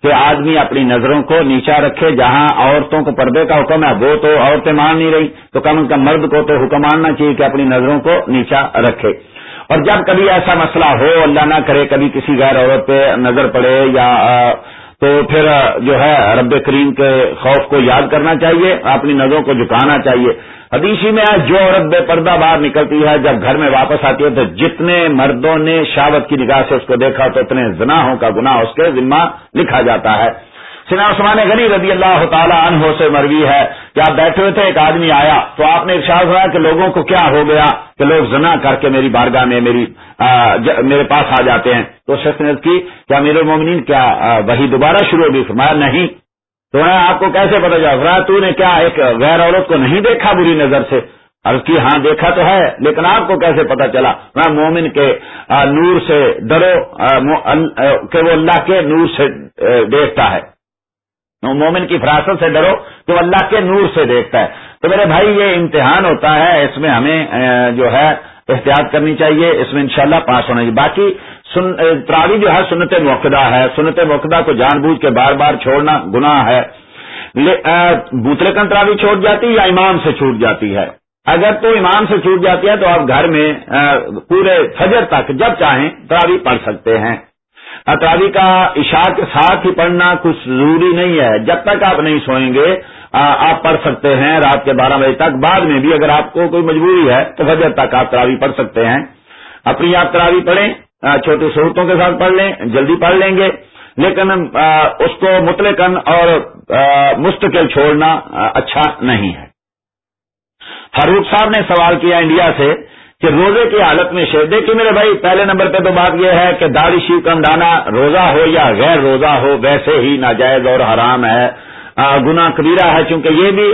کہ آدمی اپنی نظروں کو نیچا رکھے، جہاں عورتوں کو پردے کا حکم ہے، وہ تو عورتیں مان نہیں رہی، تو کم از کم مرد کو تو حکم ماننا چاہیے کہ اپنی نظروں کو نیچا رکھے۔ اور جب کبھی ایسا مسئلہ ہو، اللہ نہ کرے کبھی کسی غیر عورت پہ نظر پڑے یا تو پھر جو ہے رب کریم کے خوف کو یاد کرنا چاہیے، اپنی نظروں کو جھکانا چاہیے۔ حدیثی میں آج جو عورت بے پردہ باہر نکلتی ہے، جب گھر میں واپس آتی ہے، تو جتنے مردوں نے شاوت کی نگاہ سے اس کو دیکھا، تو اتنے زناحوں کا گناہ اس کے ذمہ لکھا جاتا ہے۔ سنا عثمان غنی رضی اللہ تعالیٰ عنہ سے مروی ہے کہ آپ بیٹھے ہوئے تھے، ایک آدمی آیا تو آپ نے ارشاد ہوا کہ لوگوں کو کیا ہو گیا کہ لوگ زنا کر کے میری بارگاہ میں میری میرے پاس آ جاتے ہیں۔ تو شخص نے کی، کیا میرے مومنین کیا وہی دوبارہ شروع ہوگی؟ فرمایا نہیں۔ تو میں آپ کو کیسے پتا چلا؟ فرمایا تو نے کیا ایک غیر عورت کو نہیں دیکھا بری نظر سے؟ عرض کی ہاں دیکھا تو ہے، لیکن آپ کو کیسے پتا چلا؟ میں مومن کے نور سے ڈرو کہ وہ اللہ کے نور سے دیکھتا ہے۔ مومن کی فراست سے ڈرو تو اللہ کے نور سے دیکھتا ہے۔ تو میرے بھائی، یہ امتحان ہوتا ہے۔ اس میں ہمیں جو ہے، احتیاط کرنی چاہیے۔ اس میں انشاءاللہ پاس ہونا چاہیے باقی تراوی جو ہے، سنت موقع ہے۔ سنت موقع کو جان بوجھ کے بار بار چھوڑنا گناہ ہے۔ بوتلے کن تراوی چھوٹ جاتی ہے یا امام سے چھوٹ جاتی ہے؟ اگر تو امام سے چھوٹ جاتی ہے تو آپ گھر میں پورے فجر تک جب چاہیں تراوی پڑھ سکتے ہیں۔ اتراوی کا عشاء کے ساتھ ہی پڑھنا کچھ ضروری نہیں ہے۔ جب تک آپ نہیں سوئیں گے آپ پڑھ سکتے ہیں رات کے بارہ بجے تک۔ بعد میں بھی اگر آپ کو کوئی مجبوری ہے، تو فجر تک آپ تراوی پڑھ سکتے ہیں۔ اپنی آپ تراوی پڑھیں چھوٹی سہولتوں کے ساتھ پڑھ لیں، جلدی پڑھ لیں گے۔ لیکن اس کو متلقن اور مستقل چھوڑنا اچھا نہیں ہے۔ فاروق صاحب نے سوال کیا انڈیا سے کہ روزے کی حالت میں شیر دیکھیے میرے بھائی، پہلے نمبر پہ تو بات یہ ہے کہ داڑھی شیو کندانا روزہ ہو یا غیر روزہ ہو، ویسے ہی ناجائز اور حرام ہے۔ گنا کبیرہ ہے، چونکہ یہ بھی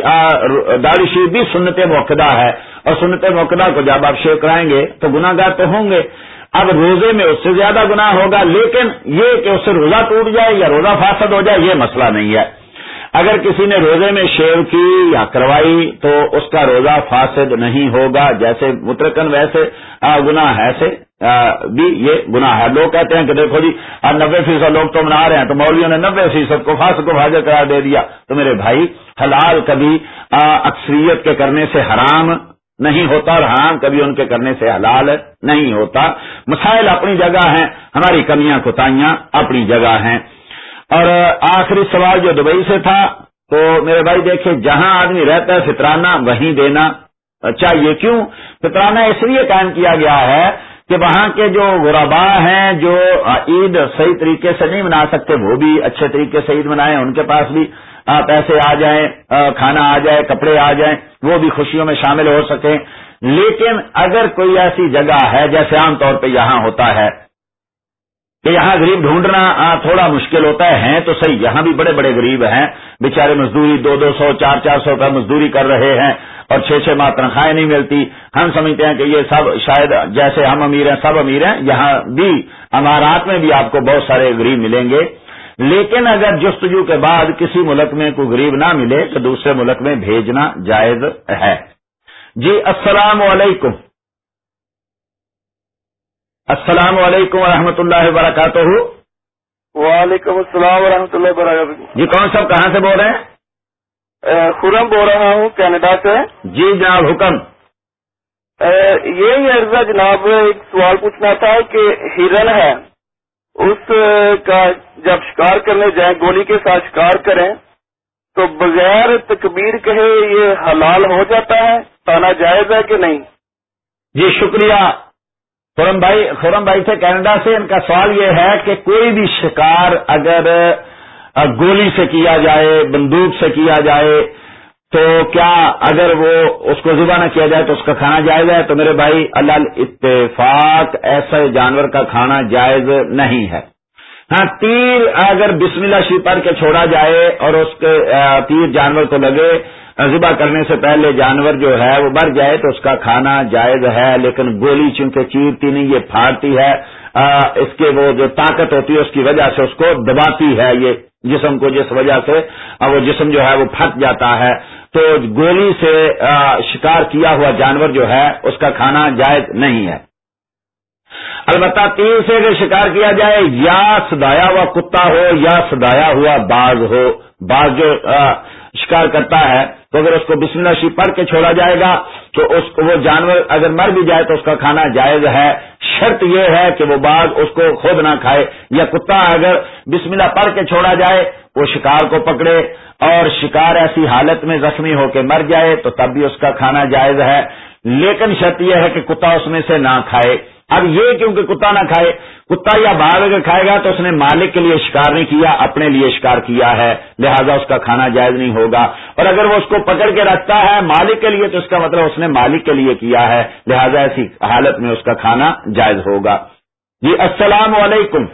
داڑھی شیو بھی سنت موقع ہے۔ اور سنت موقع کو جب آپ شیو کرائیں گے تو گناگار تو ہوں گے۔ اب روزے میں اس سے زیادہ گنا ہوگا، لیکن یہ کہ اس سے روزہ ٹوٹ جائے یا روزہ فاسد ہو جائے، یہ مسئلہ نہیں ہے۔ اگر کسی نے روزے میں شیو کی یا کروائی تو اس کا روزہ فاسد نہیں ہوگا، جیسے مترکن ویسے گنا ہے سے بھی یہ گنا ہے۔ لوگ کہتے ہیں کہ دیکھو جی نبے فیصد لوگ تو منا رہے ہیں، تو مولویوں نے نبے فیصد کو فاسد کو حاضر قرار دے دیا۔ تو میرے بھائی، حلال کبھی اکثریت کے کرنے سے حرام نہیں ہوتا اور حرام کبھی ان کے کرنے سے حلال نہیں ہوتا۔ مسائل اپنی جگہ ہیں، ہماری کمیاں کوتاہیاں اپنی جگہ ہیں۔ اور آخری سوال جو دبئی سے تھا، تو میرے بھائی دیکھیں جہاں آدمی رہتا ہے، فطرانہ وہیں دینا چاہیے۔ کیوں؟ فطرانہ اس لیے قائم کیا گیا ہے کہ وہاں کے جو غربا ہیں، جو عید صحیح طریقے سے نہیں منا سکتے، وہ بھی اچھے طریقے سے عید منائیں، ان کے پاس بھی پیسے آ جائیں، کھانا آ جائے، کپڑے آ جائیں، وہ بھی خوشیوں میں شامل ہو سکیں۔ لیکن اگر کوئی ایسی جگہ ہے، جیسے عام طور پہ یہاں ہوتا ہے کہ یہاں غریب ڈھونڈنا تھوڑا مشکل ہوتا ہے، ہیں تو صحیح، یہاں بھی بڑے بڑے غریب ہیں بےچارے مزدوری دو دو سو، چار چار سو روپے مزدوری کر رہے ہیں اور چھ چھ ماہ تنخواہیں نہیں ملتی۔ ہم سمجھتے ہیں کہ یہ سب شاید جیسے ہم امیر ہیں، سب امیر ہیں، یہاں بھی، امارات میں بھی آپ کو بہت سارے غریب ملیں گے۔ لیکن اگر جستجو کے بعد کسی ملک میں کوئی غریب نہ ملے تو دوسرے ملک میں بھیجنا جائز ہے۔ جی السلام علیکم۔ السلام علیکم ورحمۃ اللہ وبرکاتہ۔ وعلیکم السلام ورحمۃ اللہ وبرکاتہ۔ جی کون صاحب کہاں سے بول رہے ہیں؟ خورم بول رہا ہوں کینیڈا سے۔ جی جناب حکم۔ یہی عرضہ جناب ایک سوال پوچھنا تھا کہ ہرن ہے اس کا جب شکار کرنے جائیں گولی کے ساتھ شکار کریں تو بغیر تکبیر کہے یہ حلال ہو جاتا ہے تانا جائز ہے کہ نہیں؟ جی شکریہ۔ خورم بھائی خورم بھائی سے کینیڈا سے، ان کا سوال یہ ہے کہ کوئی بھی شکار اگر گولی سے کیا جائے، بندوق سے کیا جائے، تو کیا اگر وہ اس کو ذبح نہ کیا جائے تو اس کا کھانا جائز ہے؟ تو میرے بھائی، اللہ اتفاق ایسے جانور کا کھانا جائز نہیں ہے۔ ہاں تیر اگر بسم اللہ شی کے چھوڑا جائے اور اس کے تیر جانور کو لگے ذبح کرنے سے پہلے جانور جو ہے وہ مر جائے تو اس کا کھانا جائز ہے، لیکن گولی چونکہ چیرتی نہیں، یہ پھاڑتی ہے اس کے وہ جو طاقت ہوتی ہے، اس کی وجہ سے اس کو دباتی ہے، یہ جسم کو جس وجہ سے وہ جسم جو ہے وہ پھٹ جاتا ہے۔ تو گولی سے شکار کیا ہوا جانور جو ہے، اس کا کھانا جائز نہیں ہے۔ البتہ تین سے اگر شکار کیا جائے، یا سدایا ہوا کتا ہو، یا سدایا ہوا باز ہو، باز جو شکار کرتا ہے، تو اگر اس کو بسم اللہ شی پڑھ کے چھوڑا جائے گا، تو اس کو وہ جانور اگر مر بھی جائے تو اس کا کھانا جائز ہے۔ شرط یہ ہے کہ وہ باغ اس کو خود نہ کھائے، یا کتا اگر بسم اللہ پڑھ کے چھوڑا جائے، وہ شکار کو پکڑے۔ اور شکار ایسی حالت میں زخمی ہو کے مر جائے تو تب بھی اس کا کھانا جائز ہے۔ لیکن شرط یہ ہے کہ کتا اس میں سے نہ کھائے۔ اب یہ کیونکہ کتا نہ کھائے کتا یا باغ اگر کھائے گا تو اس نے مالک کے لیے شکار نہیں کیا اپنے لیے شکار کیا ہے لہذا اس کا کھانا جائز نہیں ہوگا۔ اور اگر وہ اس کو پکڑ کے رکھتا ہے مالک کے لیے تو اس کا مطلب اس نے مالک کے لیے کیا ہے لہذا ایسی حالت میں اس کا کھانا جائز ہوگا۔ جی السلام علیکم۔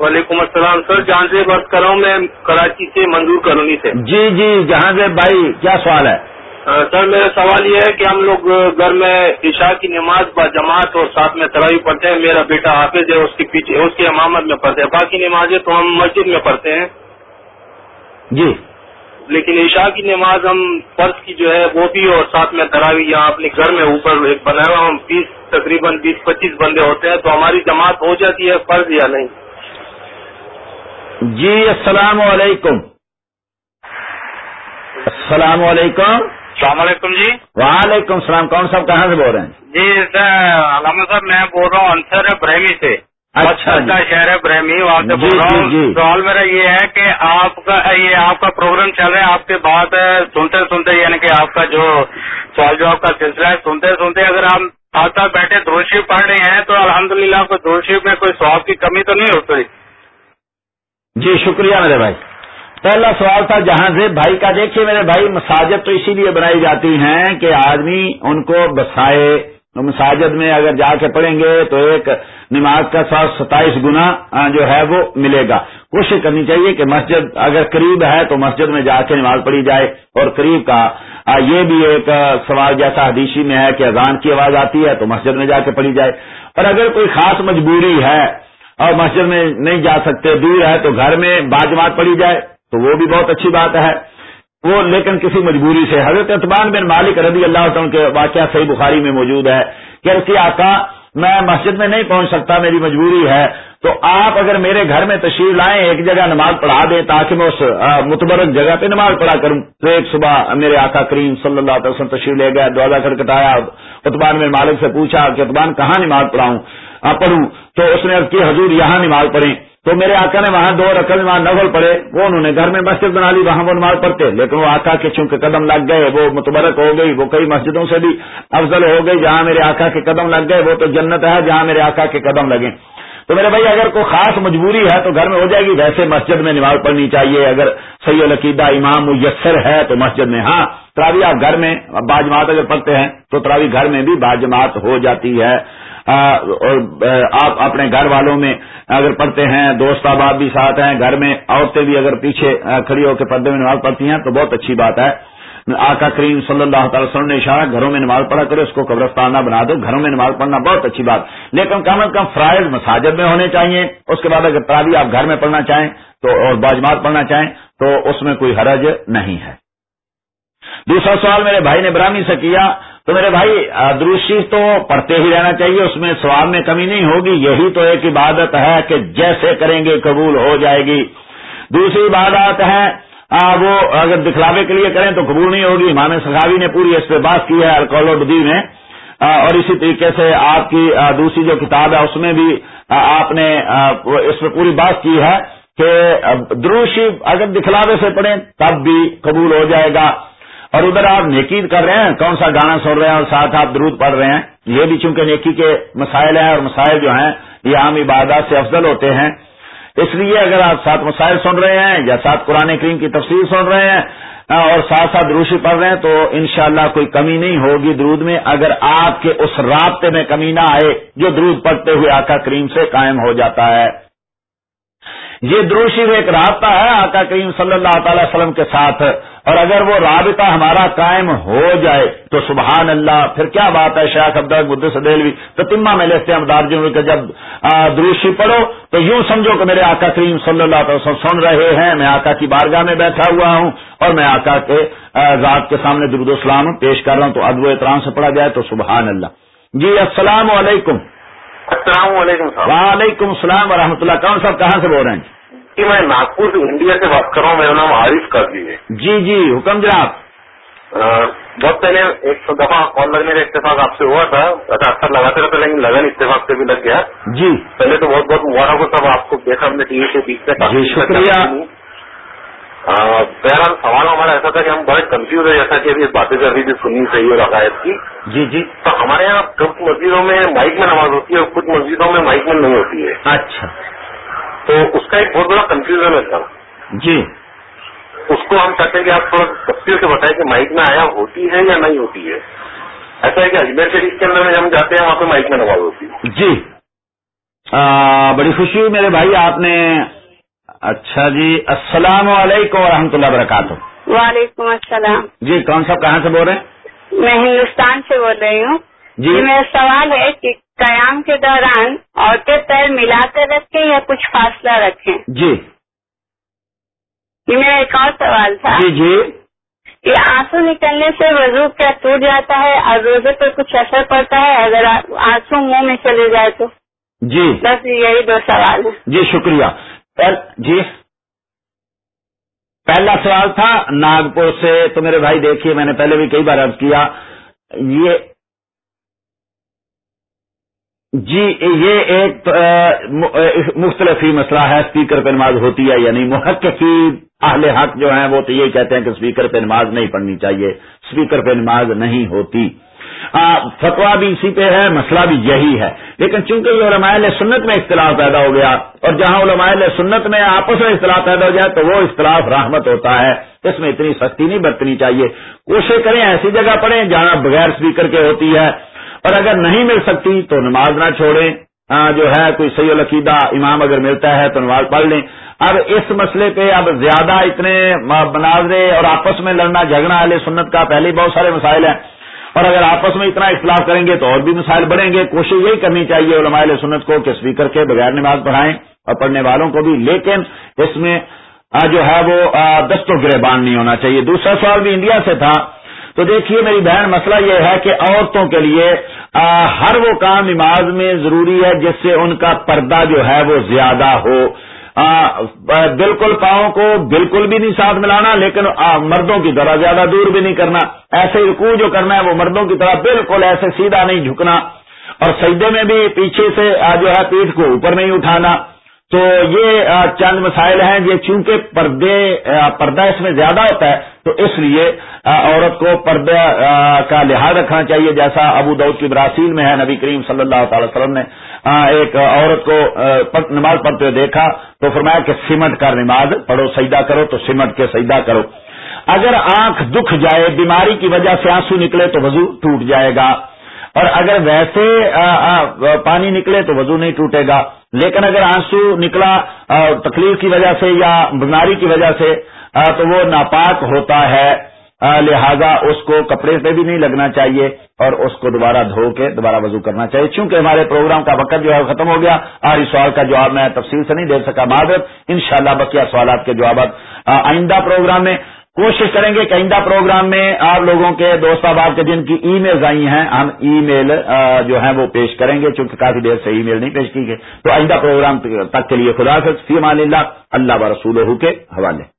وعلیکم السلام سر جہاں سے بات کر رہا ہوں میں کراچی سے منظور کالونی سے۔ جی جی جہاں سے بھائی کیا سوال ہے؟ سر میرا سوال یہ ہے کہ ہم لوگ گھر میں عشاء کی نماز با جماعت اور ساتھ میں تراوی پڑھتے ہیں میرا بیٹا حافظ ہے اس کے پیچھے اس کی امامت میں پڑھتے ہیں۔ باقی نمازیں تو ہم مسجد میں پڑھتے ہیں۔ جی۔ لیکن عشاء کی نماز ہم فرض کی جو ہے وہ بھی اور ساتھ میں تراوی یہاں اپنے گھر میں اوپر ایک بنایا ہوا ہم بیس تقریباً بیس پچیس بندے ہوتے ہیں تو ہماری جماعت ہو جاتی ہے فرض یا نہیں؟ جی السلام علیکم۔ السلام علیکم۔ السلام علیکم جی۔ وعلیکم السلام کون صاحب کہاں سے بول رہے ہیں؟ جی سر علامہ صاحب میں بول رہا ہوں انصر بریمی سے۔ اچھا جی۔ کا شہر ہے بریمی وہاں سے جی، بول رہا ہوں۔ جی، جی۔ سوال میرا یہ ہے کہ آپ کا یہ آپ کا پروگرام چل رہا ہے آپ کے بات سنتے سنتے یعنی کہ آپ کا جو سوال جواب کا سلسلہ ہے سنتے سنتے اگر ہم ساتھ ساتھ بیٹھے دروشی پڑھ رہے ہیں تو الحمدللہ للہ کوئی دروشی میں کوئی سواب کی کمی تو نہیں ہوتی جی شکریہ میرے بھائی۔ پہلا سوال تھا جہاں سے، بھائی کا دیکھیے میرے بھائی، مساجد تو اسی لیے بنائی جاتی ہیں کہ آدمی ان کو بسائے۔ مساجد میں اگر جا کے پڑھیں گے تو ایک نماز کا سو ستائیس گنا جو ہے وہ ملے گا۔ کوشش کرنی چاہیے کہ مسجد اگر قریب ہے تو مسجد میں جا کے نماز پڑھی جائے۔ اور قریب کا یہ بھی ایک سوال جیسا حدیثی میں ہے کہ اذان کی آواز آتی ہے تو مسجد میں جا کے پڑھی جائے۔ اور اگر کوئی خاص مجبوری ہے اور مسجد میں نہیں جا سکتے، دور ہے تو گھر میں باجماعت پڑھی جائے۔ تو وہ بھی بہت اچھی بات ہے۔ وہ لیکن کسی مجبوری سے۔ حضرت اطبان بن مالک رضی اللہ عنہ کے واقعہ صحیح بخاری میں موجود ہے کہ اس آقا، میں مسجد میں نہیں پہنچ سکتا، میری مجبوری ہے۔ تو آپ اگر میرے گھر میں تشریف لائیں، ایک جگہ نماز پڑھا دیں تاکہ میں اس متبرک جگہ پہ نماز پڑھا کروں۔ تو ایک صبح میرے آقا کریم صلی اللہ علیہ وسلم تشریف لے گیا دروازہ کھٹکھٹایا اتبان میں مالک سے پوچھا کہ اتبان کہاں نماز پڑھاؤں؟ پڑھوں۔ تو اس نے کی، حضور یہاں نماز پڑھیں۔ تو میرے آقا نے وہاں دو رقل نماز نفل پڑے وہ انہوں نے گھر میں مسجد بنا لی، وہاں وہ نماز پڑھتے، لیکن وہ آقا کے چونکہ قدم لگ گئے، وہ متبرک ہو گئی، وہ کئی مسجدوں سے بھی افضل ہو گئی، جہاں میرے آقا کے قدم لگ گئے، وہ تو جنت ہے جہاں میرے آقا کے قدم لگے۔ تو میرے بھائی، اگر کوئی خاص مجبوری ہے تو گھر میں ہو جائے گی، ویسے مسجد میں نماز پڑھنی چاہیے، اگر صحیح العقیدہ امام میسر ہے تو مسجد میں ہاں تراوی آپ گھر میں باجماعت اگر پڑھتے ہیں تو تراوی گھر میں بھی باجماعت ہو جاتی ہے۔ آپ اپنے گھر والوں میں اگر پڑھتے ہیں، دوست احباب بھی ساتھ ہیں، گھر میں عورتیں بھی اگر پیچھے کھڑی ہو کے پردے میں نماز پڑھتی ہیں، تو بہت اچھی بات ہے۔ آقا کریم صلی اللہ تعالی وسلم نے اشارہ، گھروں میں نماز پڑھا کرو اس کو قبرستان نہ بنا دو۔ گھروں میں نماز پڑھنا بہت اچھی بات۔ لیکن کم از کم فرائض مساجد میں ہونے چاہیے۔ اس کے بعد اگر تراوی آپ گھر میں پڑھنا چاہیں، تو، اور باجمات پڑھنا چاہیں، تو اس میں کوئی حرج نہیں ہے۔ دوسرا سوال میرے بھائی نے برامی سے کیا، تو میرے بھائی دروشی تو پڑھتے ہی رہنا چاہیے، اس میں سواب میں کمی نہیں ہوگی، یہی تو ایک عبادت ہے کہ جیسے کریں گے قبول ہو جائے گی۔ دوسری عبادت ہے وہ اگر دکھلاوے کے لیے کریں تو قبول نہیں ہوگی۔ امام سخاوی نے پوری اس پہ بات کی ہے الکول الدی میں۔ اور اسی طریقے سے آپ کی دوسری جو کتاب ہے، اس میں بھی آپ نے اس پہ پوری بات کی ہے کہ دروشی اگر دکھلاوے سے پڑھیں تب بھی قبول ہو جائے گا۔ اور ادھر آپ نیکی کر رہے ہیں، کون سا گانا سن رہے ہیں اور ساتھ آپ درود پڑھ رہے ہیں، یہ بھی چونکہ نیکی کے مسائل ہیں اور مسائل جو ہیں، یہ عام عبادات سے افضل ہوتے ہیں۔ اس لیے اگر آپ ساتھ مسائل سن رہے ہیں یا ساتھ قرآن کریم کی تفصیل سن رہے ہیں اور ساتھ ساتھ دروشی پڑھ رہے ہیں، تو انشاءاللہ کوئی کمی نہیں ہوگی درود میں۔ اگر آپ کے اس رابطے میں کمی نہ آئے، جو درود پڑھتے ہوئے آقا کریم سے قائم ہو جاتا ہے۔ یہ دروشی ایک رابطہ ہے آقا کریم صلی اللہ تعالی وسلم کے ساتھ۔ اور اگر وہ رابطہ ہمارا قائم ہو جائے تو سبحان اللہ پھر کیا بات ہے شیخ عبد سدیلوی؟ تو تما میں لیتے ہیں دارجوں کہ جب دروشی پڑھو تو یوں سمجھو کہ میرے آقا کریم صلی اللہ تعالی وسلم سن رہے ہیں میں آقا کی بارگاہ میں بیٹھا ہوا ہوں اور میں آقا کے ذات کے سامنے درود السلام پیش کر رہا ہوں تو ادب احترام سے پڑھا جائے تو سبحان اللہ۔ جی السلام علیکم۔ السلام علیکم وعلیکم السلام ورحمۃ اللہ۔ کون صاحب کہاں سے بول رہے ہیں؟ کہ میں ناگپور انڈیا سے بات کر رہا ہوں میرا نام عارف قاضی ہے۔ جی جی حکم جناب۔ بہت پہلے ایک دفعہ کال لگنے کا اتفاق آپ سے ہوا تھا۔ اچھا اکثر لگاتے رہتے لیکن لگن اتفاق سے بھی لگ گیا۔ جی۔ پہلے تو بہت بہت مبارک ہو سب آپ کو دیکھا ہم نے ٹی وی کے بیچ میں جی شکریہ۔ بہرحال سوال ہمارا ایسا تھا کہ ہم بڑے کنفیوز ہیں جیسا کہ ابھی باتیں کر رہی تھی سننی صحیح اور عقائد کی۔ جی جی۔ تو ہمارے یہاں کچھ مسجدوں میں مائک میں نماز ہوتی ہے اور کچھ مسجدوں میں مائک میں نہیں ہوتی ہے۔ اچھا۔ تو اس کا ایک بہت بڑا کنفیوژن ہے سر۔ جی۔ اس کو ہم چاہتے ہیں کہ آپ تھوڑا تفصیل سے بتائیں کہ مائک میں آیا ہوتی ہے یا نہیں ہوتی ہے؟ ایسا ہے کہ اجمیر شریف کے اندر ہم جاتے ہیں وہاں پہ مائک میں نماز ہوتی ہے۔ جی۔ بڑی خوشی ہوئی میرے بھائی آپ نے اچھا جی السلام علیکم ورحمۃ اللہ وبرکاتہ۔ وعلیکم السلام۔ جی کون صاحب کہاں سے بول رہے ہیں؟ میں ہندوستان سے بول رہی ہوں۔ جی۔ میرا سوال ہے کہ قیام کے دوران عورتیں پیر ملا کر رکھیں یا کچھ فاصلہ رکھیں؟ جی۔ یہ میرا ایک اور سوال تھا۔ جی جی۔ یہ آنسو نکلنے سے وضو کیا ٹوٹ جاتا ہے اور روزے پر کچھ اثر پڑتا ہے؟ اگر آنسو منہ میں چلے جائے تو؟ جی۔ بس یہی دو سوال ہیں۔ جی شکریہ۔ جی۔ پہلا سوال تھا ناگپور سے تو میرے بھائی دیکھیے میں نے پہلے بھی کئی بار عرض کیا یہ جی یہ ایک مختلف ہی مسئلہ ہے اسپیکر پہ نماز ہوتی ہے یا نہیں۔ محققی اہل حق جو ہیں، وہ تو یہ کہتے ہیں کہ اسپیکر پہ نماز نہیں پڑھنی چاہیے۔ اسپیکر پہ نماز نہیں ہوتی۔ فتوا بھی اسی پہ ہے، مسئلہ بھی یہی ہے۔ لیکن چونکہ یہ علماء سنت میں اختلاف پیدا ہو گیا اور جہاں علماء سنت میں آپس میں اختلاف پیدا ہو جائے، تو وہ اختلاف رحمت ہوتا ہے۔ اس میں اتنی سختی نہیں برتنی چاہیے۔ کوشش کریں، ایسی جگہ پڑھیں جہاں بغیر اسپیکر کے ہوتی ہے۔ اور اگر نہیں مل سکتی تو نماز نہ چھوڑیں۔ جو ہے کوئی صحیح العقیدہ امام اگر ملتا ہے تو نماز پڑھ لیں۔ اب اس مسئلے پہ اب زیادہ اتنے مناظرے اور آپس میں لڑنا جھگڑنا علیہ سنت کا پہلے بہت سارے مسائل ہیں۔ اور اگر آپس میں اتنا اختلاف کریں گے تو اور بھی مسائل بڑھیں گے۔ کوشش یہی کرنی چاہیے علماء علیہ سنت کو کہ اسپیکر کے بغیر نماز پڑھائیں اور پڑھنے والوں کو بھی۔ لیکن اس میں جو ہے وہ دست و گربان نہیں ہونا چاہیے۔ دوسرا سوال بھی انڈیا سے تھا۔ تو دیکھیے میری بہن، مسئلہ یہ ہے کہ عورتوں کے لیے ہر وہ کام نماز میں ضروری ہے جس سے ان کا پردہ جو ہے وہ زیادہ ہو۔ بالکل پاؤں کو بالکل بھی نہیں ساتھ ملانا، لیکن مردوں کی طرح زیادہ دور بھی نہیں کرنا۔ ایسے رکوع جو کرنا ہے وہ مردوں کی طرح بالکل ایسے سیدھا نہیں جھکنا۔ اور سجدے میں بھی پیچھے سے جو ہے پیٹ کو اوپر نہیں اٹھانا۔ تو یہ چند مسائل ہیں یہ چونکہ پردے پردہ اس میں زیادہ ہوتا ہے، تو اس لیے عورت کو پردہ کا لحاظ رکھنا چاہیے، جیسا ابو دعود کی براسیل میں ہے، نبی کریم صلی اللہ تعالی وسلم نے ایک عورت کو نماز پڑھتے ہوئے دیکھا، تو فرمایا کہ سمٹ کر نماز پڑھو، سجدہ کرو، تو سمٹ کے سجدہ کرو۔ اگر آنکھ دکھ جائے، بیماری کی وجہ سے آنسو نکلے، تو وضو ٹوٹ جائے گا۔ اور اگر ویسے پانی نکلے، تو وضو نہیں ٹوٹے گا۔ لیکن اگر آنسو نکلا تکلیف کی وجہ سے یا بیماری کی وجہ سے تو وہ ناپاک ہوتا ہے۔ لہذا اس کو کپڑے پہ بھی نہیں لگنا چاہیے اور اس کو دوبارہ دھو کے دوبارہ وضو کرنا چاہیے۔ چونکہ ہمارے پروگرام کا وقت جو ہے ختم ہو گیا۔ اور اس سوال کا جواب میں تفصیل سے نہیں دے سکا معذرت۔ انشاءاللہ شاء بقیہ سوالات کے جوابات آئندہ پروگرام میں کوشش کریں گے کہ آئندہ پروگرام میں آپ لوگوں کے دوست احباب کے جن کی ای میلز آئی ہیں، ہم ای میل جو ہیں وہ پیش کریں گے، چونکہ کافی دیر سے ای میل نہیں پیش کی گئی۔ تو آئندہ پروگرام تک کے لیے خدا سے فی مان اللہ اللہ و رسول کے حوالے۔